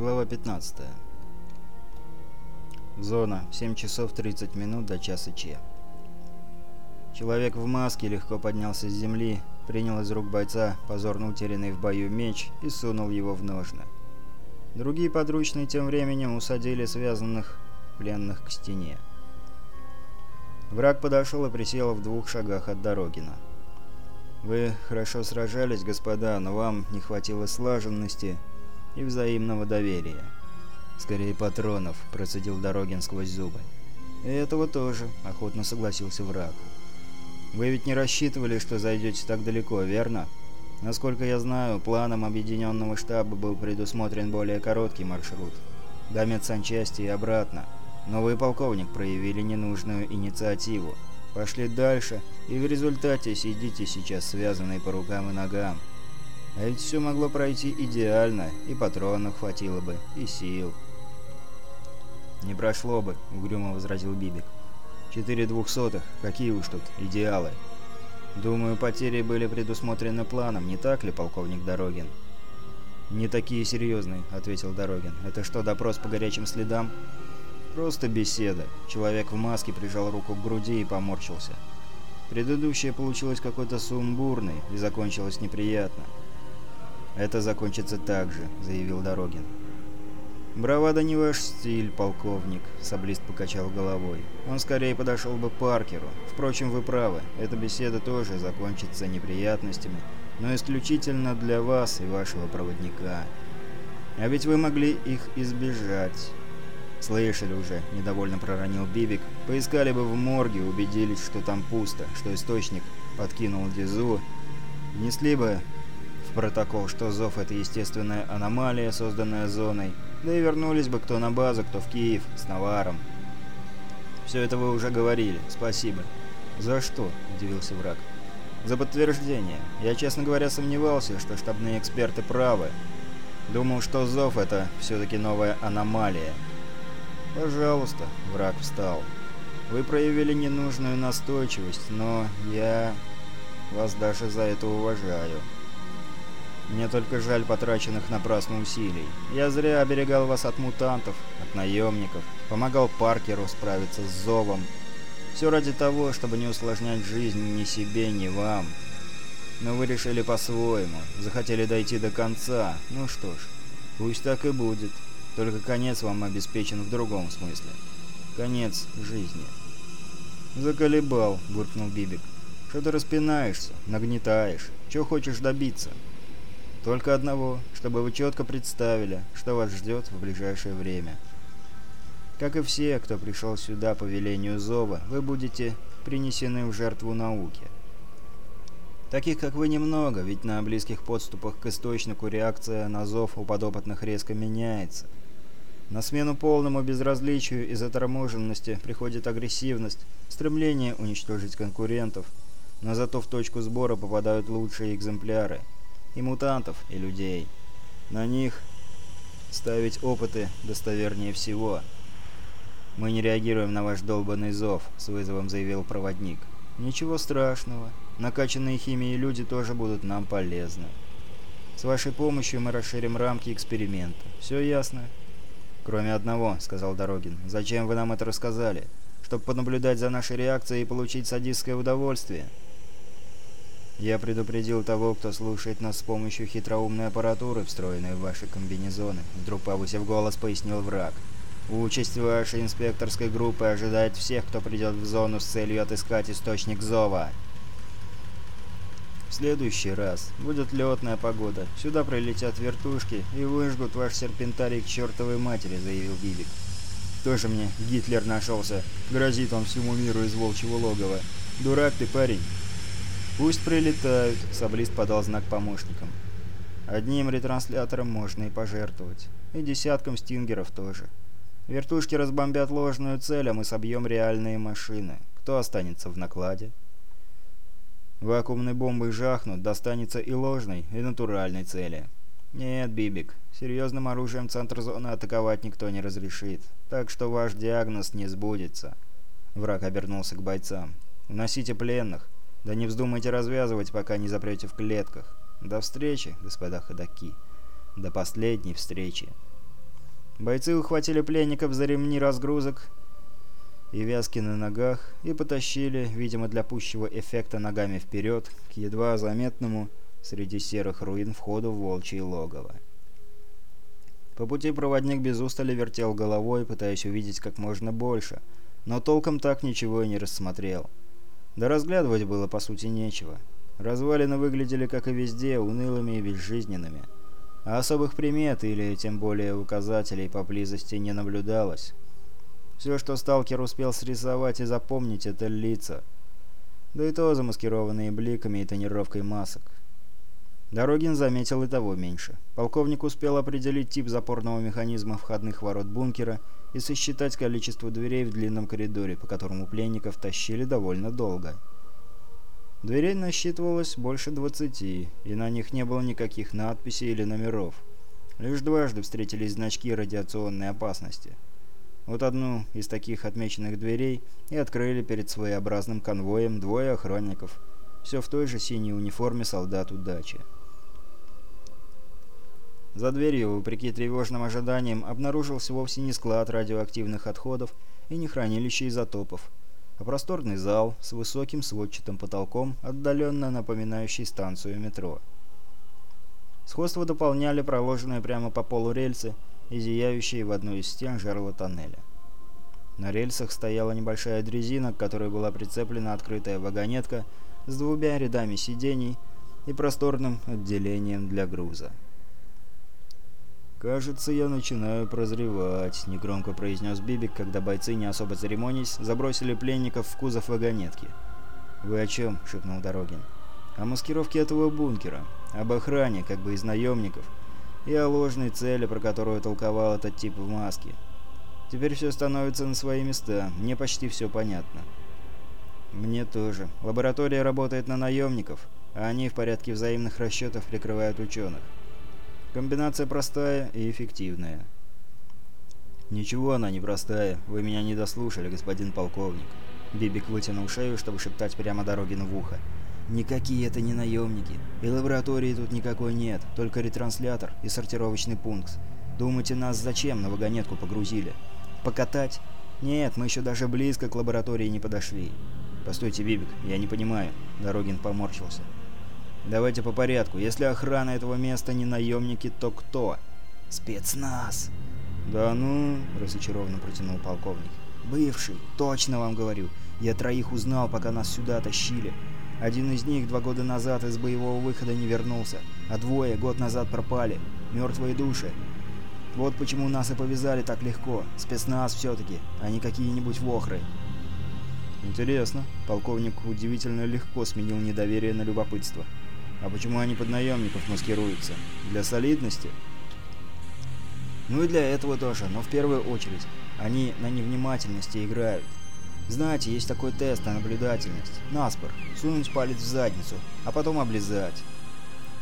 Глава 15. Зона. 7 часов 30 минут до часа Че. Человек в маске легко поднялся с земли, принял из рук бойца позорно утерянный в бою меч и сунул его в ножны. Другие подручные тем временем усадили связанных пленных к стене. Враг подошел и присел в двух шагах от Дорогина. «Вы хорошо сражались, господа, но вам не хватило слаженности и взаимного доверия. «Скорее патронов», — процедил Дорогин сквозь зубы. «И этого тоже», — охотно согласился враг. «Вы ведь не рассчитывали, что зайдете так далеко, верно? Насколько я знаю, планом объединенного штаба был предусмотрен более короткий маршрут. До медсанчасти и обратно. Но вы, полковник, проявили ненужную инициативу. Пошли дальше, и в результате сидите сейчас связанные по рукам и ногам. А ведь все могло пройти идеально, и патронов хватило бы, и сил. «Не прошло бы», — угрюмо возразил Бибик. «Четыре двухсотых, какие уж тут идеалы». «Думаю, потери были предусмотрены планом, не так ли, полковник Дорогин?» «Не такие серьезные», — ответил Дорогин. «Это что, допрос по горячим следам?» «Просто беседа». Человек в маске прижал руку к груди и поморщился. Предыдущая получилась какой-то сумбурной и закончилась неприятно. «Это закончится так же», — заявил Дорогин. «Бравада не ваш стиль, полковник», — Саблист покачал головой. «Он скорее подошел бы Паркеру. Впрочем, вы правы, эта беседа тоже закончится неприятностями, но исключительно для вас и вашего проводника. А ведь вы могли их избежать». «Слышали уже», — недовольно проронил Бибик. «Поискали бы в морге, убедились, что там пусто, что источник подкинул Дизу. Внесли бы в протокол, что зов — это естественная аномалия, созданная зоной, да и вернулись бы кто на базу, кто в Киев, с наваром. «Все это вы уже говорили. Спасибо». «За что?» – удивился враг. «За подтверждение. Я, честно говоря, сомневался, что штабные эксперты правы. Думал, что зов – это все-таки новая аномалия». «Пожалуйста», – враг встал. «Вы проявили ненужную настойчивость, но я вас даже за это уважаю». Мне только жаль потраченных напрасно усилий. Я зря оберегал вас от мутантов, от наемников, помогал Паркеру справиться с зовом. Все ради того, чтобы не усложнять жизнь ни себе, ни вам. Но вы решили по-своему, захотели дойти до конца. Ну что ж, пусть так и будет. Только конец вам обеспечен в другом смысле. Конец жизни. «Заколебал», — буркнул Бибик. «Что ты распинаешься, нагнетаешь? Чего хочешь добиться?» Только одного, чтобы вы четко представили, что вас ждет в ближайшее время. Как и все, кто пришел сюда по велению Зова, вы будете принесены в жертву науке. Таких, как вы, немного, ведь на близких подступах к источнику реакция на зов у подопытных резко меняется. На смену полному безразличию и заторможенности приходит агрессивность, стремление уничтожить конкурентов, но зато в точку сбора попадают лучшие экземпляры – и мутантов, и людей. На них ставить опыты достовернее всего. «Мы не реагируем на ваш долбанный зов», — с вызовом заявил проводник. «Ничего страшного. Накачанные химией люди тоже будут нам полезны. С вашей помощью мы расширим рамки эксперимента. Все ясно?» «Кроме одного», — сказал Дорогин. «Зачем вы нам это рассказали? Чтобы понаблюдать за нашей реакцией и получить садистское удовольствие?» Я предупредил того, кто слушает нас с помощью хитроумной аппаратуры, встроенной в ваши комбинезоны. Вдруг повысив голос, пояснил враг. Участь вашей инспекторской группы ожидает всех, кто придет в зону с целью отыскать источник зова. В следующий раз будет летная погода. Сюда прилетят вертушки и выжгут ваш серпентарий к чертовой матери, заявил Бибик. Тоже мне Гитлер нашелся. Грозит он всему миру из волчьего логова. Дурак ты, парень. «Пусть прилетают», — Саблист подал знак помощникам. «Одним ретранслятором можно и пожертвовать. И десятком стингеров тоже. Вертушки разбомбят ложную цель, а мы собьем реальные машины. Кто останется в накладе?» Вакуумной бомбой жахнут, достанется и ложной, и натуральной цели. Нет, Бибик, серьезным оружием центр зоны атаковать никто не разрешит, так что ваш диагноз не сбудется. Враг обернулся к бойцам. «Уносите пленных. Да не вздумайте развязывать, пока не запрете в клетках. До встречи, господа ходаки. До последней встречи. Бойцы ухватили пленников за ремни разгрузок и вязки на ногах и потащили, видимо для пущего эффекта ногами вперед, к едва заметному среди серых руин входу в волчье логово. По пути проводник без устали вертел головой, пытаясь увидеть как можно больше, но толком так ничего и не рассмотрел. Да разглядывать было по сути нечего. Развалины выглядели, как и везде, унылыми и безжизненными. А особых примет или тем более указателей поблизости не наблюдалось. Все, что сталкер успел срисовать и запомнить, это лица. Да и то замаскированные бликами и тонировкой масок. Дорогин заметил и того меньше. Полковник успел определить тип запорного механизма входных ворот бункера и сосчитать количество дверей в длинном коридоре, по которому пленников тащили довольно долго. Дверей насчитывалось больше двадцати, и на них не было никаких надписей или номеров. Лишь дважды встретились значки радиационной опасности. Вот одну из таких отмеченных дверей и открыли перед своеобразным конвоем двое охранников, все в той же синей униформе солдат удачи. За дверью, вопреки тревожным ожиданиям, обнаружился вовсе не склад радиоактивных отходов и не хранилище изотопов, а просторный зал с высоким сводчатым потолком, отдаленно напоминающий станцию метро. Сходство дополняли проложенные прямо по полу рельсы и зияющие в одну из стен жерла тоннеля. На рельсах стояла небольшая дрезина, к которой была прицеплена открытая вагонетка с двумя рядами сидений и просторным отделением для груза. «Кажется, я начинаю прозревать», — негромко произнес Бибик, когда бойцы, не особо церемонясь, забросили пленников в кузов вагонетки. «Вы о чем?» — шепнул Дорогин. «О маскировке этого бункера, об охране, как бы из наемников, и о ложной цели, про которую толковал этот тип в маске. Теперь все становится на свои места, мне почти все понятно». «Мне тоже. Лаборатория работает на наемников, а они в порядке взаимных расчетов прикрывают ученых. Комбинация простая и эффективная. «Ничего она не простая. Вы меня не дослушали, господин полковник». Бибик вытянул шею, чтобы шептать прямо Дорогину в ухо. «Никакие это не наемники. И лаборатории тут никакой нет, только ретранслятор и сортировочный пункт. Думаете, нас зачем на вагонетку погрузили? Покатать? Нет, мы еще даже близко к лаборатории не подошли». «Постойте, Бибик, я не понимаю». Дорогин поморщился. Давайте по порядку. Если охрана этого места не наемники, то кто? Спецназ. Да ну, разочарованно протянул полковник. Бывший, точно вам говорю. Я троих узнал, пока нас сюда тащили. Один из них два года назад из боевого выхода не вернулся, а двое год назад пропали. Мертвые души. Вот почему нас и повязали так легко. Спецназ все-таки, а не какие-нибудь вохры. Интересно. Полковник удивительно легко сменил недоверие на любопытство. А почему они под наемников маскируются? Для солидности? Ну и для этого тоже, но в первую очередь они на невнимательности играют. Знаете, есть такой тест на наблюдательность. Наспор. Сунуть палец в задницу, а потом облизать.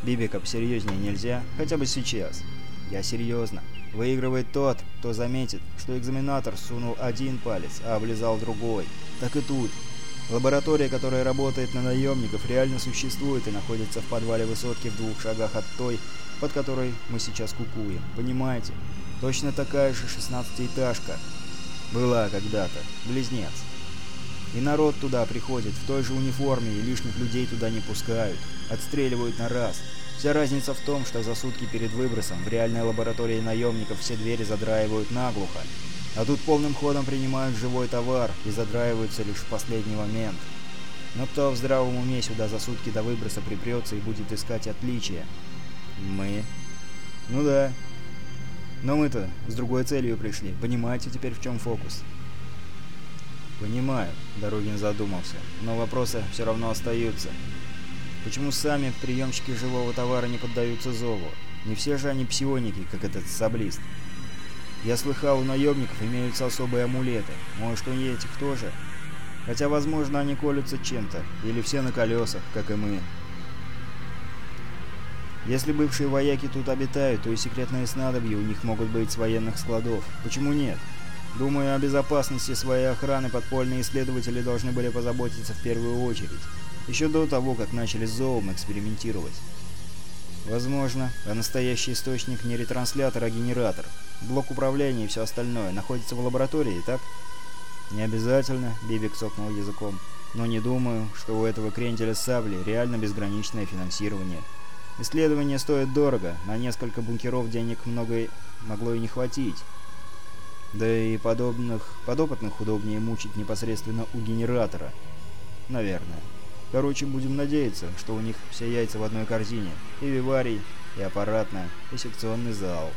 Бибика посерьезнее нельзя, хотя бы сейчас. Я серьезно. Выигрывает тот, кто заметит, что экзаменатор сунул один палец, а облизал другой. Так и тут. Лаборатория, которая работает на наемников, реально существует и находится в подвале высотки в двух шагах от той, под которой мы сейчас кукуем. Понимаете? Точно такая же шестнадцатиэтажка. Была когда-то. Близнец. И народ туда приходит в той же униформе, и лишних людей туда не пускают. Отстреливают на раз. Вся разница в том, что за сутки перед выбросом в реальной лаборатории наемников все двери задраивают наглухо, а тут полным ходом принимают живой товар и задраиваются лишь в последний момент. Но кто в здравом уме сюда за сутки до выброса припрется и будет искать отличия? Мы. Ну да. Но мы-то с другой целью пришли. Понимаете теперь в чем фокус? Понимаю, Дорогин задумался. Но вопросы все равно остаются. Почему сами приемщики живого товара не поддаются зову? Не все же они псионики, как этот саблист. Я слыхал, у наемников имеются особые амулеты. Может, у этих тоже? Хотя, возможно, они колются чем-то. Или все на колесах, как и мы. Если бывшие вояки тут обитают, то и секретные снадобья у них могут быть с военных складов. Почему нет? Думаю, о безопасности своей охраны подпольные исследователи должны были позаботиться в первую очередь. Еще до того, как начали с зоом экспериментировать. Возможно, а настоящий источник не ретранслятор, а генератор. Блок управления и все остальное находится в лаборатории, так? Не обязательно, Бибик цокнул языком. Но не думаю, что у этого кренделя сабли реально безграничное финансирование. Исследования стоят дорого, на несколько бункеров денег много могло и не хватить. Да и подобных, подопытных удобнее мучить непосредственно у генератора. Наверное. Короче, будем надеяться, что у них все яйца в одной корзине. И виварий, и аппаратная, и секционный зал.